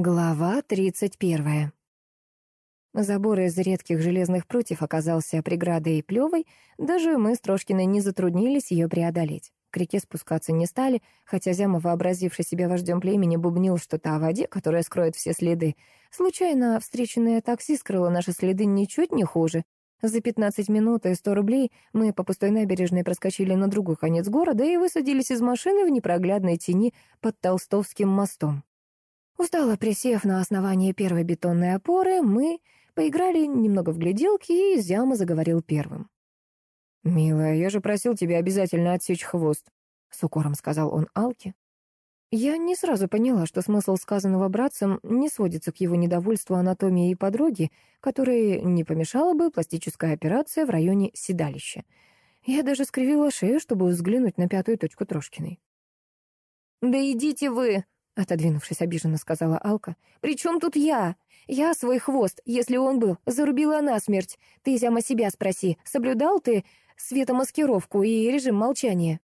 Глава тридцать первая. Забор из редких железных прутьев оказался преградой и плевой, даже мы с Трошкиной не затруднились ее преодолеть. К реке спускаться не стали, хотя Зяма, вообразивший себя вождем племени, бубнил что-то о воде, которая скроет все следы. Случайно встреченное такси скрыло наши следы ничуть не хуже. За 15 минут и 100 рублей мы по пустой набережной проскочили на другой конец города и высадились из машины в непроглядной тени под Толстовским мостом. Устало присев на основании первой бетонной опоры, мы поиграли немного в гляделки, и Зяма заговорил первым. «Милая, я же просил тебя обязательно отсечь хвост», — с укором сказал он Алке. Я не сразу поняла, что смысл сказанного братцем не сводится к его недовольству анатомией подруги, которой не помешала бы пластическая операция в районе седалища. Я даже скривила шею, чтобы взглянуть на пятую точку Трошкиной. «Да идите вы!» Отодвинувшись обиженно, сказала Алка. «При чем тут я? Я свой хвост, если он был, зарубила насмерть. Ты, Зяма, себя спроси, соблюдал ты светомаскировку и режим молчания?»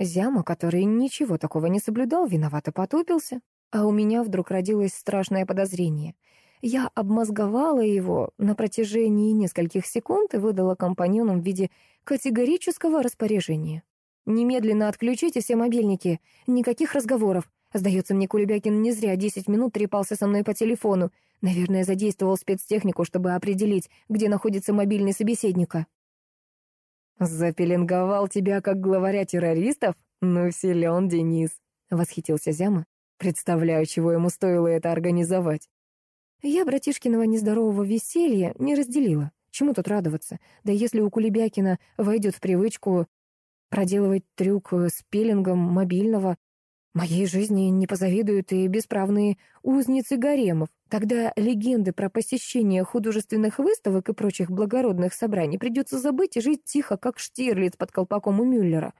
Зяма, который ничего такого не соблюдал, виновато потупился. А у меня вдруг родилось страшное подозрение. Я обмозговала его на протяжении нескольких секунд и выдала компаньонам в виде категорического распоряжения. «Немедленно отключите все мобильники, никаких разговоров, Сдается мне, Кулебякин не зря десять минут трепался со мной по телефону. Наверное, задействовал спецтехнику, чтобы определить, где находится мобильный собеседника. «Запеленговал тебя как главаря террористов? Ну, силен Денис», — восхитился Зяма. «Представляю, чего ему стоило это организовать». Я братишкиного нездорового веселья не разделила. Чему тут радоваться? Да если у Кулебякина войдет в привычку проделывать трюк с пеленгом мобильного, Моей жизни не позавидуют и бесправные узницы гаремов. Тогда легенды про посещение художественных выставок и прочих благородных собраний придется забыть и жить тихо, как Штирлиц под колпаком у Мюллера.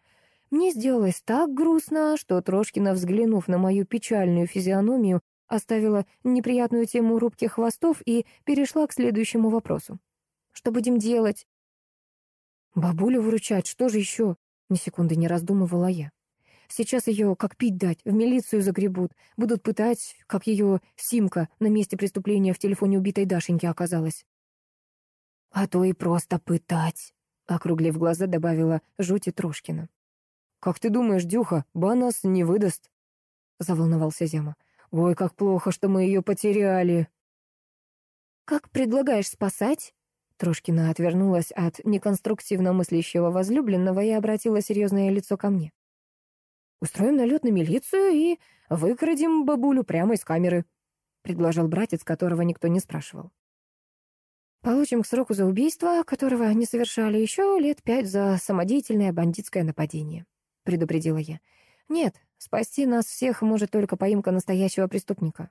Мне сделалось так грустно, что Трошкина, взглянув на мою печальную физиономию, оставила неприятную тему рубки хвостов и перешла к следующему вопросу. «Что будем делать?» «Бабулю выручать, что же еще?» Ни секунды не раздумывала я. Сейчас ее как пить дать, в милицию загребут, будут пытать, как ее Симка на месте преступления в телефоне убитой Дашеньки оказалась. А то и просто пытать, округлив глаза, добавила жути Трошкина. «Как ты думаешь, Дюха, ба нас не выдаст?» — заволновался Зяма. «Ой, как плохо, что мы ее потеряли!» «Как предлагаешь спасать?» Трошкина отвернулась от неконструктивно мыслящего возлюбленного и обратила серьезное лицо ко мне. Устроим налет на милицию и выкрадем бабулю прямо из камеры», — предложил братец, которого никто не спрашивал. «Получим к сроку за убийство, которого не совершали, еще лет пять за самодеятельное бандитское нападение», — предупредила я. «Нет, спасти нас всех может только поимка настоящего преступника».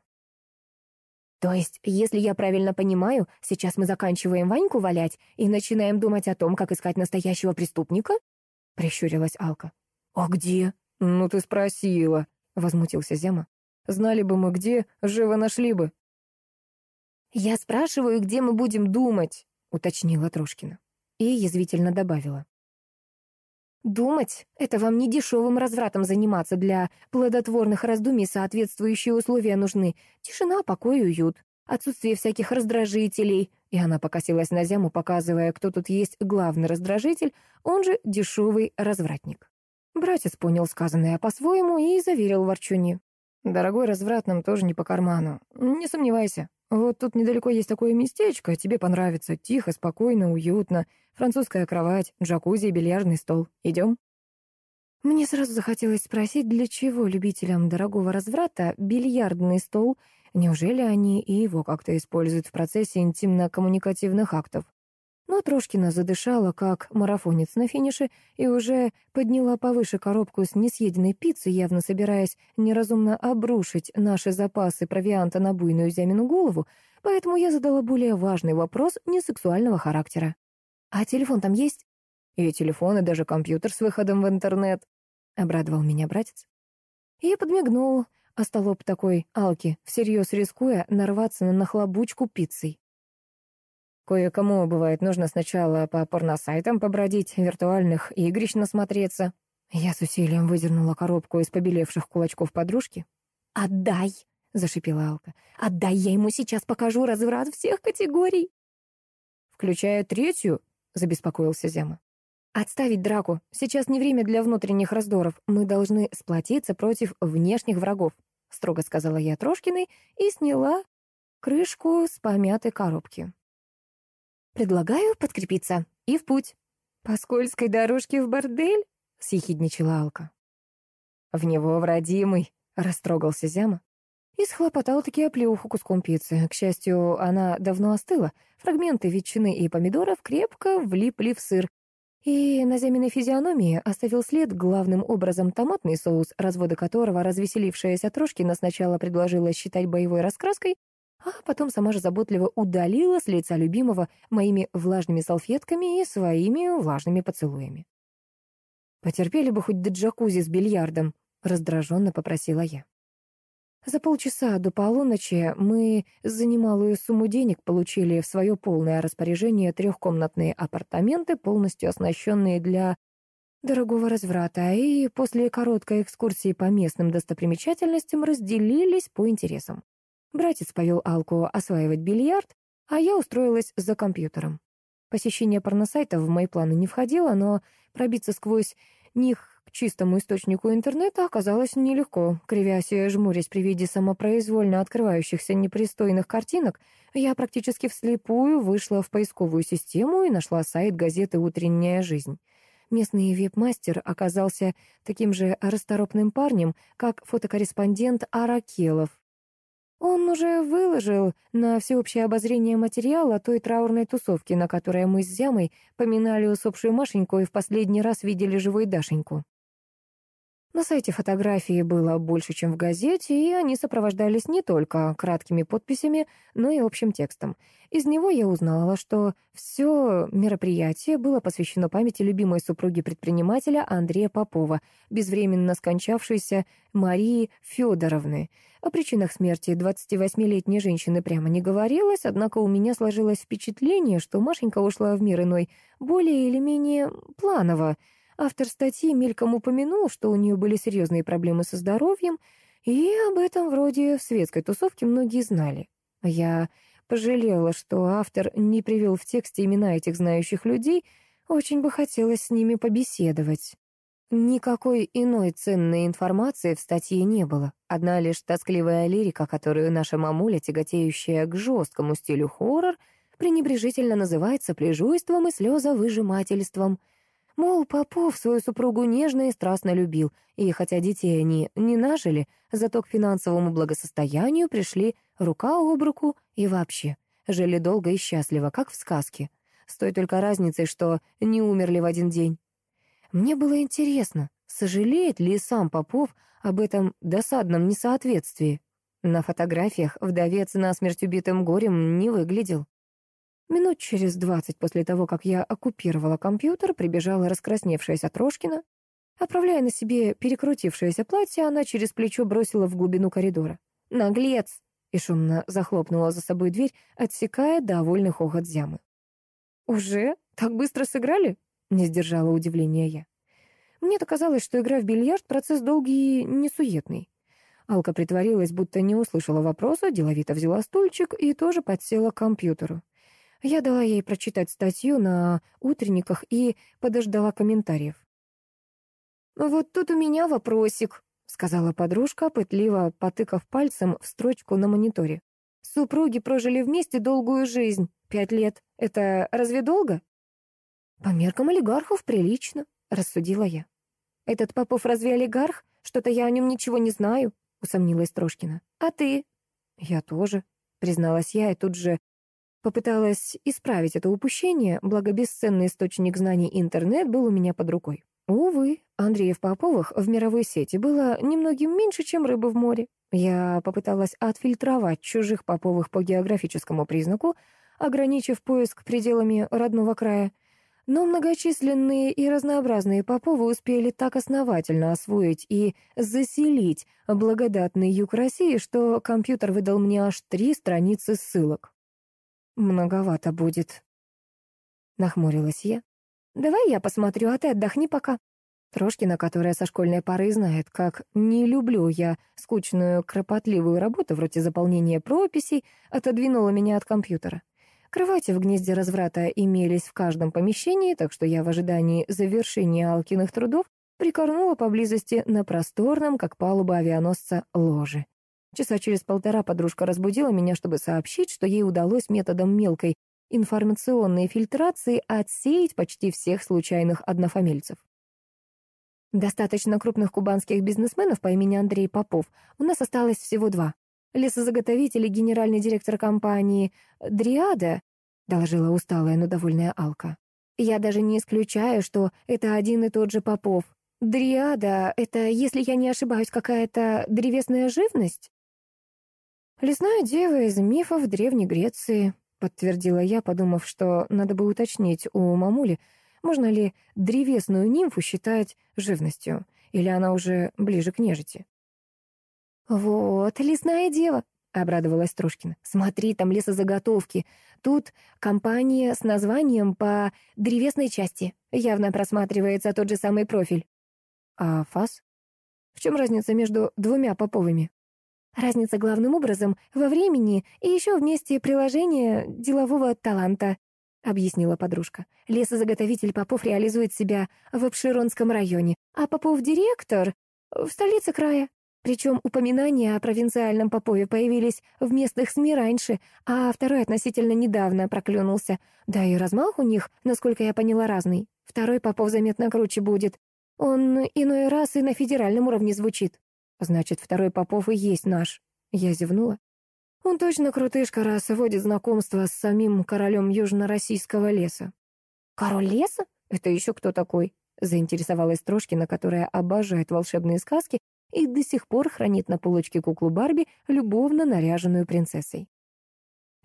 «То есть, если я правильно понимаю, сейчас мы заканчиваем Ваньку валять и начинаем думать о том, как искать настоящего преступника?» — прищурилась Алка. «А где?» «Ну ты спросила», — возмутился Зяма. «Знали бы мы где, живо нашли бы». «Я спрашиваю, где мы будем думать», — уточнила Трошкина. И язвительно добавила. «Думать — это вам не дешевым развратом заниматься. Для плодотворных раздумий соответствующие условия нужны. Тишина, покой и уют. Отсутствие всяких раздражителей». И она покосилась на Зяму, показывая, кто тут есть главный раздражитель, он же дешевый развратник. Братец понял сказанное по-своему и заверил ворчуни. «Дорогой разврат нам тоже не по карману. Не сомневайся. Вот тут недалеко есть такое местечко, тебе понравится. Тихо, спокойно, уютно. Французская кровать, джакузи и бильярдный стол. Идем?» Мне сразу захотелось спросить, для чего любителям дорогого разврата бильярдный стол? Неужели они и его как-то используют в процессе интимно-коммуникативных актов? Но Трошкина задышала, как марафонец на финише, и уже подняла повыше коробку с несъеденной пиццей, явно собираясь неразумно обрушить наши запасы провианта на буйную зямину голову, поэтому я задала более важный вопрос несексуального характера. «А телефон там есть?» «И телефон, и даже компьютер с выходом в интернет», — обрадовал меня братец. И подмигнул, остолоп такой Алки, всерьез рискуя нарваться на нахлобучку пиццей. Кое-кому, бывает, нужно сначала по порносайтам побродить, виртуальных игрищ насмотреться. Я с усилием выдернула коробку из побелевших кулачков подружки. «Отдай!» — зашипела Алка. «Отдай, я ему сейчас покажу разврат всех категорий!» «Включая третью?» — забеспокоился Зяма. «Отставить драку. Сейчас не время для внутренних раздоров. Мы должны сплотиться против внешних врагов», — строго сказала я Трошкиной и сняла крышку с помятой коробки. «Предлагаю подкрепиться. И в путь». «По скользкой дорожке в бордель?» — съехидничала Алка. «В него, в родимый», — растрогался Зяма. И схлопотал-таки оплеуху куском пиццы. К счастью, она давно остыла. Фрагменты ветчины и помидоров крепко влипли в сыр. И на Зяминой физиономии оставил след главным образом томатный соус, разводы которого развеселившаяся Трошкина сначала предложила считать боевой раскраской, а потом сама же заботливо удалила с лица любимого моими влажными салфетками и своими влажными поцелуями. «Потерпели бы хоть до джакузи с бильярдом», — раздраженно попросила я. За полчаса до полуночи мы за немалую сумму денег получили в свое полное распоряжение трехкомнатные апартаменты, полностью оснащенные для дорогого разврата, и после короткой экскурсии по местным достопримечательностям разделились по интересам. Братец повел Алку осваивать бильярд, а я устроилась за компьютером. Посещение порносайтов в мои планы не входило, но пробиться сквозь них к чистому источнику интернета оказалось нелегко. Кривясь и жмурясь при виде самопроизвольно открывающихся непристойных картинок, я практически вслепую вышла в поисковую систему и нашла сайт газеты «Утренняя жизнь». Местный веб-мастер оказался таким же расторопным парнем, как фотокорреспондент Аракелов. Он уже выложил на всеобщее обозрение материал о той траурной тусовке, на которой мы с Зямой поминали усопшую Машеньку и в последний раз видели живой Дашеньку. На сайте фотографии было больше, чем в газете, и они сопровождались не только краткими подписями, но и общим текстом. Из него я узнала, что все мероприятие было посвящено памяти любимой супруги предпринимателя Андрея Попова, безвременно скончавшейся Марии Федоровны. О причинах смерти 28-летней женщины прямо не говорилось, однако у меня сложилось впечатление, что Машенька ушла в мир иной более или менее планово, Автор статьи мельком упомянул, что у нее были серьезные проблемы со здоровьем, и об этом вроде в светской тусовке многие знали. Я пожалела, что автор не привел в тексте имена этих знающих людей, очень бы хотелось с ними побеседовать. Никакой иной ценной информации в статье не было. Одна лишь тоскливая лирика, которую наша мамуля, тяготеющая к жесткому стилю хоррор, пренебрежительно называет сопляжуйством и слезовыжимательством — Мол, Попов свою супругу нежно и страстно любил, и хотя детей они не нажили, зато к финансовому благосостоянию пришли рука об руку и вообще. Жили долго и счастливо, как в сказке. С той только разницей, что не умерли в один день. Мне было интересно, сожалеет ли сам Попов об этом досадном несоответствии. На фотографиях вдовец насмерть убитым горем не выглядел. Минут через двадцать после того, как я оккупировала компьютер, прибежала раскрасневшаяся Трошкина. Оправляя на себе перекрутившееся платье, она через плечо бросила в глубину коридора. «Наглец!» и шумно захлопнула за собой дверь, отсекая довольный хохот Зямы. «Уже? Так быстро сыграли?» — не сдержала удивления я. Мне-то казалось, что игра в бильярд — процесс долгий и несуетный. Алка притворилась, будто не услышала вопроса, деловито взяла стульчик и тоже подсела к компьютеру. Я дала ей прочитать статью на утренниках и подождала комментариев. «Вот тут у меня вопросик», — сказала подружка, пытливо потыкав пальцем в строчку на мониторе. «Супруги прожили вместе долгую жизнь. Пять лет. Это разве долго?» «По меркам олигархов прилично», — рассудила я. «Этот Попов разве олигарх? Что-то я о нем ничего не знаю», — усомнилась Трошкина. «А ты?» «Я тоже», — призналась я и тут же Попыталась исправить это упущение, благо бесценный источник знаний интернет был у меня под рукой. Увы, Андреев Поповых в мировой сети было немногим меньше, чем рыбы в море. Я попыталась отфильтровать чужих Поповых по географическому признаку, ограничив поиск пределами родного края. Но многочисленные и разнообразные Поповы успели так основательно освоить и заселить благодатный юг России, что компьютер выдал мне аж три страницы ссылок. «Многовато будет», — нахмурилась я. «Давай я посмотрю, а ты отдохни пока». Трошкина, которая со школьной поры знает, как не люблю я скучную, кропотливую работу вроде заполнения прописей, отодвинула меня от компьютера. Кровати в гнезде разврата имелись в каждом помещении, так что я в ожидании завершения Алкиных трудов прикорнула поблизости на просторном, как палуба авианосца, ложе. Часа через полтора подружка разбудила меня, чтобы сообщить, что ей удалось методом мелкой информационной фильтрации отсеять почти всех случайных однофамильцев. Достаточно крупных кубанских бизнесменов по имени Андрей Попов у нас осталось всего два. Лесозаготовитель и генеральный директор компании «Дриада», доложила усталая, но довольная Алка. Я даже не исключаю, что это один и тот же Попов. Дриада — это, если я не ошибаюсь, какая-то древесная живность? «Лесная дева из мифов Древней Греции», — подтвердила я, подумав, что надо бы уточнить у мамули, можно ли древесную нимфу считать живностью, или она уже ближе к нежити. «Вот, лесная дева», — обрадовалась Трошкина. «Смотри, там лесозаготовки. Тут компания с названием по древесной части. Явно просматривается тот же самый профиль». «А фас? В чем разница между двумя поповыми?» Разница главным образом во времени и еще вместе приложения делового таланта, объяснила подружка. Лесозаготовитель Попов реализует себя в Обширонском районе, а Попов-директор в столице края. Причем упоминания о провинциальном Попове появились в местных СМИ раньше, а второй относительно недавно проклюнулся. Да и размах у них, насколько я поняла, разный. Второй Попов заметно круче будет. Он иной раз и на федеральном уровне звучит. Значит, второй Попов и есть наш. Я зевнула. Он точно крутышка, раз водит знакомство с самим королем южно-российского леса. Король леса? Это еще кто такой? Заинтересовалась Трошкина, которая обожает волшебные сказки и до сих пор хранит на полочке куклу Барби, любовно наряженную принцессой.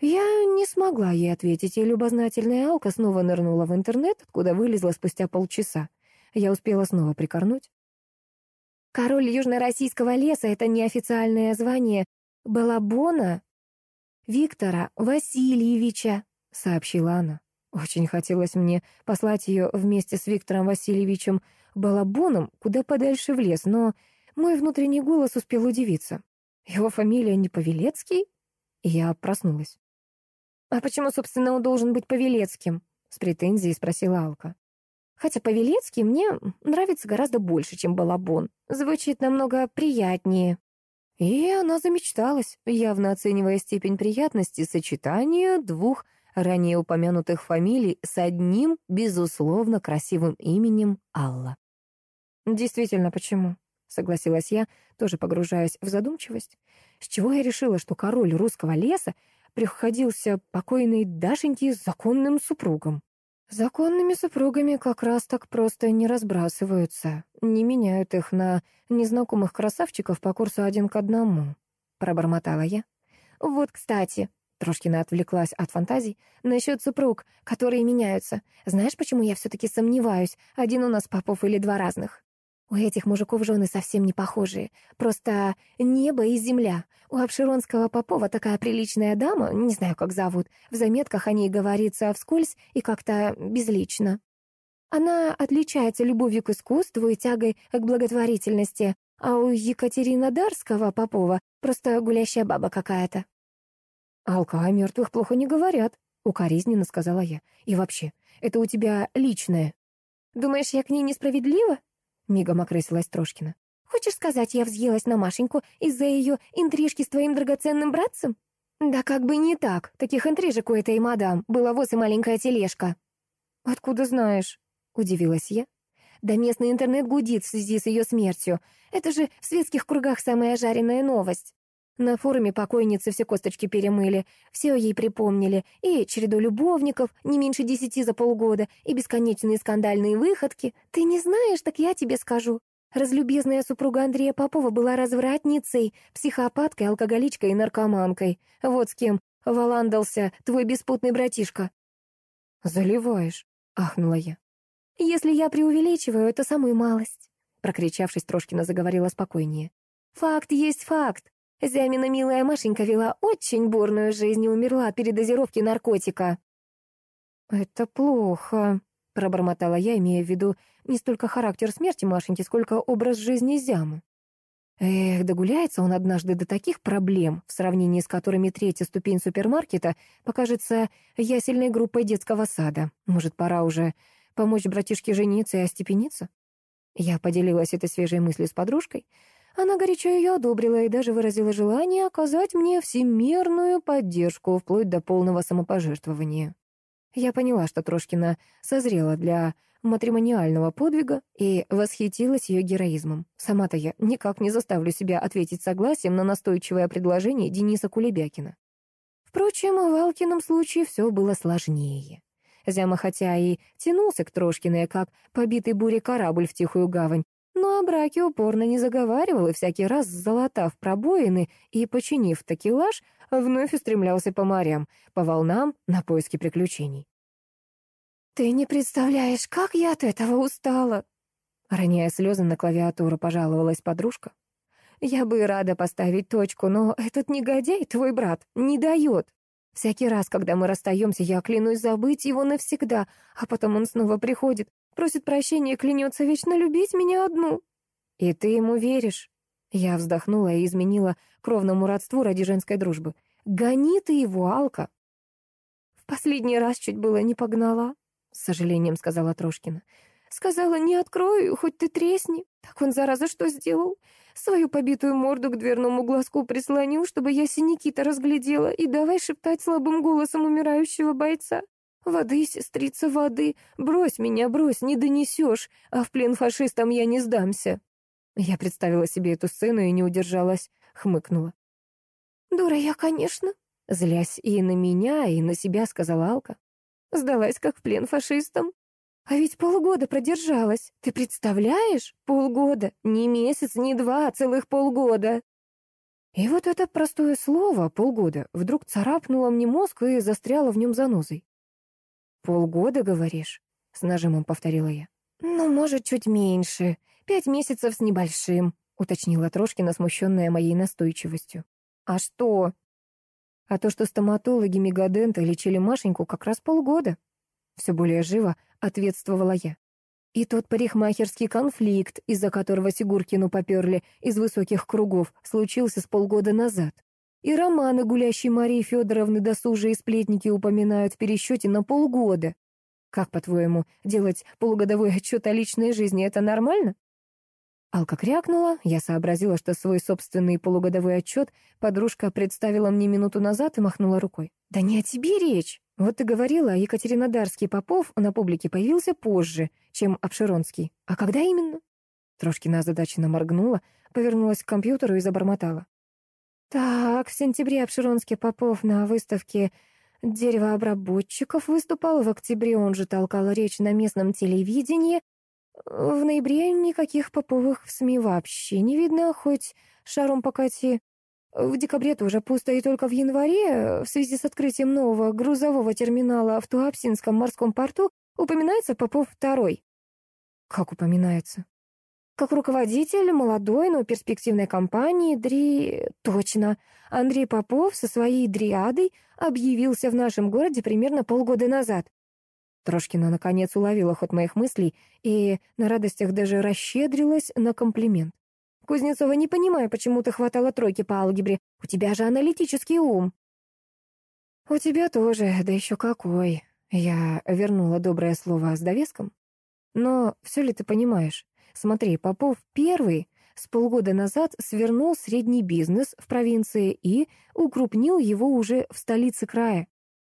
Я не смогла ей ответить, и любознательная Алка снова нырнула в интернет, откуда вылезла спустя полчаса. Я успела снова прикорнуть. Король южно-российского леса — это неофициальное звание Балабона Виктора Васильевича, сообщила она. Очень хотелось мне послать ее вместе с Виктором Васильевичем Балабоном куда подальше в лес, но мой внутренний голос успел удивиться. Его фамилия не Павелецкий? я проснулась. «А почему, собственно, он должен быть Павелецким?» — с претензией спросила Алка. Хотя Павелецкий мне нравится гораздо больше, чем Балабон. Звучит намного приятнее. И она замечталась, явно оценивая степень приятности сочетания двух ранее упомянутых фамилий с одним, безусловно, красивым именем Алла. «Действительно, почему?» — согласилась я, тоже погружаясь в задумчивость. С чего я решила, что король русского леса приходился покойной Дашеньке законным супругом? Законными супругами как раз так просто не разбрасываются, не меняют их на незнакомых красавчиков по курсу один к одному, пробормотала я. Вот, кстати, Трошкина отвлеклась от фантазий. Насчет супруг, которые меняются. Знаешь, почему я все-таки сомневаюсь, один у нас Попов или два разных? У этих мужиков жены совсем не похожие. Просто небо и земля. У Обширонского Попова такая приличная дама, не знаю, как зовут. В заметках о ней говорится вскользь и как-то безлично. Она отличается любовью к искусству и тягой к благотворительности, а у Екатеринодарского Попова просто гулящая баба какая-то. «Алка, о мертвых плохо не говорят», — укоризненно сказала я. «И вообще, это у тебя личное». «Думаешь, я к ней несправедлива?» Мигом окрысилась Трошкина. «Хочешь сказать, я взъелась на Машеньку из-за ее интрижки с твоим драгоценным братцем?» «Да как бы не так. Таких интрижек у этой мадам. Была воз и маленькая тележка». «Откуда знаешь?» — удивилась я. «Да местный интернет гудит в связи с ее смертью. Это же в светских кругах самая жареная новость». На форуме покойницы все косточки перемыли, все ей припомнили, и череду любовников, не меньше десяти за полгода, и бесконечные скандальные выходки. Ты не знаешь, так я тебе скажу. Разлюбезная супруга Андрея Попова была развратницей, психопаткой, алкоголичкой и наркоманкой. Вот с кем валандался твой беспутный братишка. «Заливаешь», — ахнула я. «Если я преувеличиваю, это самую малость», — прокричавшись, Трошкина заговорила спокойнее. «Факт есть факт. Зямина милая Машенька вела очень бурную жизнь и умерла от передозировки наркотика. «Это плохо», — пробормотала я, имея в виду не столько характер смерти Машеньки, сколько образ жизни Зямы. Эх, догуляется он однажды до таких проблем, в сравнении с которыми третья ступень супермаркета покажется ясельной группой детского сада. Может, пора уже помочь братишке жениться и остепениться? Я поделилась этой свежей мыслью с подружкой. Она горячо ее одобрила и даже выразила желание оказать мне всемирную поддержку, вплоть до полного самопожертвования. Я поняла, что Трошкина созрела для матримониального подвига и восхитилась ее героизмом. Сама-то я никак не заставлю себя ответить согласием на настойчивое предложение Дениса Кулебякина. Впрочем, в Алкином случае все было сложнее. Зяма хотя и тянулся к Трошкиной, как побитый бурей корабль в тихую гавань, но о браке упорно не заговаривал и всякий раз, залатав пробоины и починив такелаж, вновь устремлялся по морям, по волнам на поиски приключений. «Ты не представляешь, как я от этого устала!» Роняя слезы на клавиатуру, пожаловалась подружка. «Я бы рада поставить точку, но этот негодяй, твой брат, не дает. Всякий раз, когда мы расстаемся, я клянусь забыть его навсегда, а потом он снова приходит, просит прощения и клянется вечно любить меня одну. И ты ему веришь?» Я вздохнула и изменила кровному родству ради женской дружбы. «Гони ты его, Алка!» В последний раз чуть было не погнала. — с сожалением сказала Трошкина. «Сказала, не открою, хоть ты тресни. Так он, зараза, что сделал? Свою побитую морду к дверному глазку прислонил, чтобы я синяки-то разглядела, и давай шептать слабым голосом умирающего бойца. «Воды, сестрица, воды! Брось меня, брось, не донесешь, а в плен фашистам я не сдамся!» Я представила себе эту сцену и не удержалась, хмыкнула. «Дура я, конечно!» Злясь и на меня, и на себя, сказала Алка. Сдалась как в плен фашистам. А ведь полгода продержалась. Ты представляешь? Полгода. Не месяц, не два, а целых полгода. И вот это простое слово «полгода» вдруг царапнуло мне мозг и застряло в нем занозой. «Полгода, говоришь?» — с нажимом повторила я. «Ну, может, чуть меньше. Пять месяцев с небольшим», — уточнила Трошкина, смущенная моей настойчивостью. «А что?» А то, что стоматологи Мегадента лечили Машеньку как раз полгода. Все более живо ответствовала я. И тот парикмахерский конфликт, из-за которого Сигуркину поперли из высоких кругов, случился с полгода назад. И романы гулящей Марии Федоровны досужие сплетники упоминают в пересчете на полгода. Как, по-твоему, делать полугодовой отчет о личной жизни — это нормально? Алка крякнула, я сообразила, что свой собственный полугодовой отчет подружка представила мне минуту назад и махнула рукой. «Да не о тебе речь. Вот ты говорила, Екатеринодарский Попов на публике появился позже, чем Обширонский. А когда именно?» Трошкина озадаченно моргнула, повернулась к компьютеру и забормотала. «Так, в сентябре Обширонский Попов на выставке деревообработчиков выступал, в октябре он же толкал речь на местном телевидении, в ноябре никаких поповых в СМИ вообще не видно, хоть шаром покати. В декабре тоже пусто, и только в январе, в связи с открытием нового грузового терминала в Туапсинском морском порту, упоминается Попов второй. Как упоминается? Как руководитель молодой, но перспективной компании Дри... Точно. Андрей Попов со своей дриадой объявился в нашем городе примерно полгода назад. Трошкина, наконец, уловила ход моих мыслей и на радостях даже расщедрилась на комплимент. «Кузнецова, не понимаю, почему ты хватала тройки по алгебре. У тебя же аналитический ум». «У тебя тоже, да еще какой». Я вернула доброе слово с довеском. «Но все ли ты понимаешь? Смотри, Попов первый с полгода назад свернул средний бизнес в провинции и укрупнил его уже в столице края.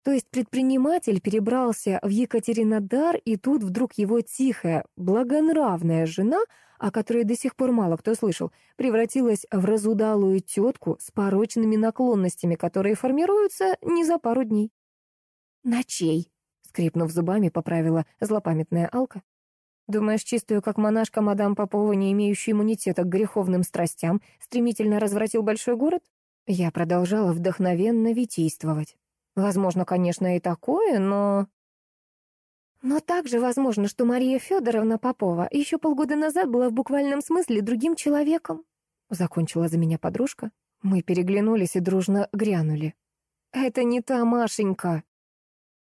То есть предприниматель перебрался в Екатеринодар, и тут вдруг его тихая, благонравная жена, о которой до сих пор мало кто слышал, превратилась в разудалую тетку с порочными наклонностями, которые формируются не за пару дней. «Ночей», — скрипнув зубами, поправила злопамятная Алка. «Думаешь, чистую, как монашка мадам Попова, не имеющую иммунитета к греховным страстям, стремительно развратил большой город?» Я продолжала вдохновенно витийствовать. Возможно, конечно, и такое, но... Но также возможно, что Мария Федоровна Попова еще полгода назад была в буквальном смысле другим человеком. Закончила за меня подружка. Мы переглянулись и дружно грянули. «Это не та Машенька!»